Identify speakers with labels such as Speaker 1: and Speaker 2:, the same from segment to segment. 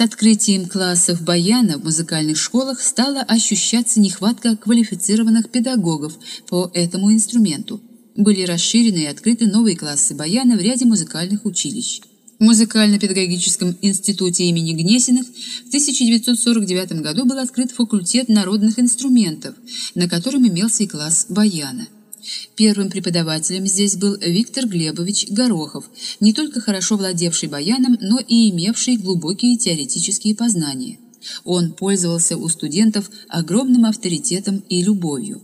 Speaker 1: С открытием классов баяна в музыкальных школах стала ощущаться нехватка квалифицированных педагогов по этому инструменту. Были расширены и открыты новые классы баяна в ряде музыкальных училищ. В музыкально-педагогическом институте имени Гнесиных в 1949 году был открыт факультет народных инструментов, на котором имелся и класс баяна. Первым преподавателем здесь был Виктор Глебович Горохов, не только хорошо владевший баяном, но и имевший глубокие теоретические познания. Он пользовался у студентов огромным авторитетом и любовью.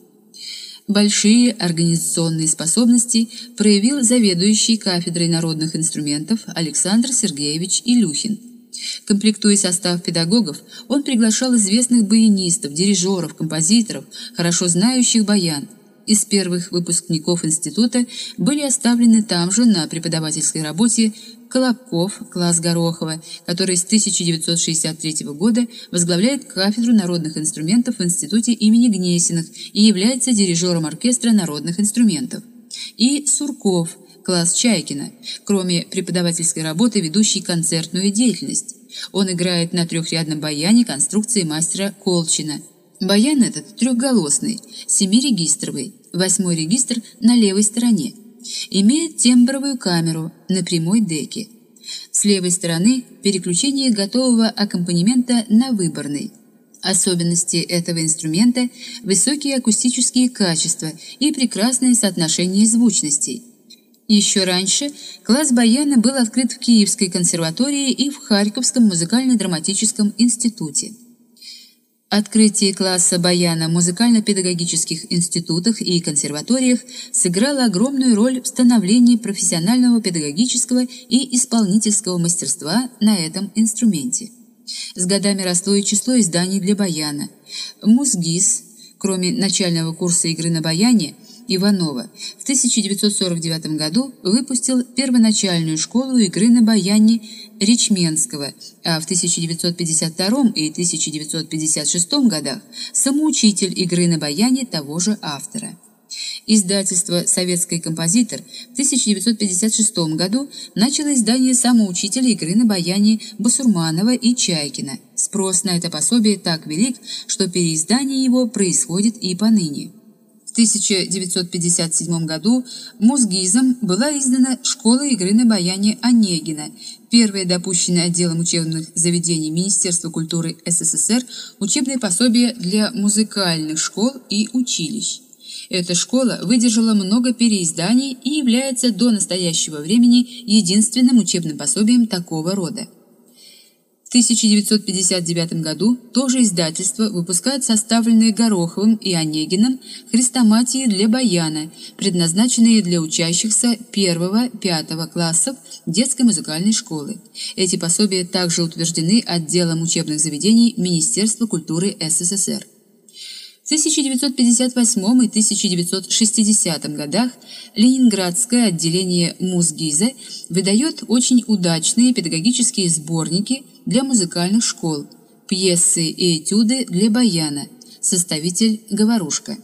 Speaker 1: Большие организационные способности проявил заведующий кафедрой народных инструментов Александр Сергеевич Илюхин. Комплектуя состав педагогов, он приглашал известных баянистов, дирижеров, композиторов, хорошо знающих баян, из первых выпускников института были оставлены там же на преподавательской работе Колобков, класс Горохова, который с 1963 года возглавляет кафедру народных инструментов в институте имени Гнесиных и является дирижером оркестра народных инструментов. И Сурков, класс Чайкина, кроме преподавательской работы, ведущий концертную деятельность. Он играет на трехрядном баяне конструкции мастера Колчина – Баян этот трехголосный, семирегистровый, восьмой регистр на левой стороне. Имеет тембровую камеру на прямой деке. С левой стороны переключение готового аккомпанемента на выборный. Особенности этого инструмента – высокие акустические качества и прекрасное соотношение звучностей. Еще раньше класс баяна был открыт в Киевской консерватории и в Харьковском музыкально-драматическом институте. Открытие класса баяна в музыкально-педагогических институтах и консерваториях сыграло огромную роль в становлении профессионального педагогического и исполнительского мастерства на этом инструменте. С годами росло и число изданий для баяна. Музгиз, кроме начального курса игры на баяне, Иванова в 1949 году выпустил первоначальную школу игры на баяне Речменского, а в 1952 и 1956 годах самоучитель игры на баяне того же автора. Издательство «Советский композитор» в 1956 году начало издание самоучителя игры на баяне Басурманова и Чайкина. Спрос на это пособие так велик, что переиздание его происходит и поныне. 1957 году Мозгизом была издана «Школа игры на баяне Онегина», первое допущенное отделом учебных заведений Министерства культуры СССР учебное пособие для музыкальных школ и училищ. Эта школа выдержала много переизданий и является до настоящего времени единственным учебным пособием такого рода. В 1959 году тоже издательство выпускает составленные Гороховым и Онегиным хрестоматии для баяна, предназначенные для учащихся 1-5 классов детской музыкальной школы. Эти пособия также утверждены отделом учебных заведений Министерства культуры СССР. В 1958 и 1960 годах Ленинградское отделение Музгиза выдает очень удачные педагогические сборники для музыкальных школ, пьесы и этюды для баяна, составитель «Говорушка».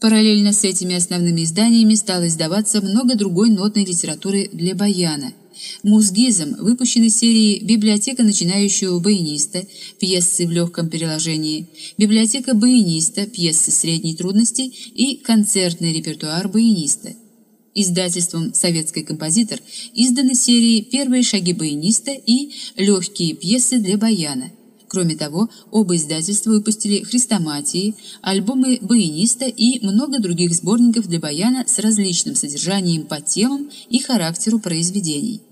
Speaker 1: Параллельно с этими основными изданиями стало издаваться много другой нотной литературы для баяна – Музгизом выпущены серии «Библиотека начинающего баяниста», пьесы в легком переложении, «Библиотека баяниста», пьесы средней трудности и «Концертный репертуар баяниста». Издательством «Советский композитор» изданы серии «Первые шаги баяниста» и «Легкие пьесы для баяна». Кроме того, оба издательства выпустили хрестоматии, альбомы баяниста и много других сборников для баяна с различным содержанием по темам и характеру произведений.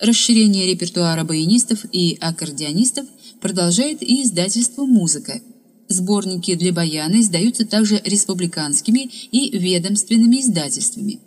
Speaker 1: Расширение репертуара баянистов и аккордеонистов продолжает и издательство «Музыка». Сборники для баяна издаются также республиканскими и ведомственными издательствами.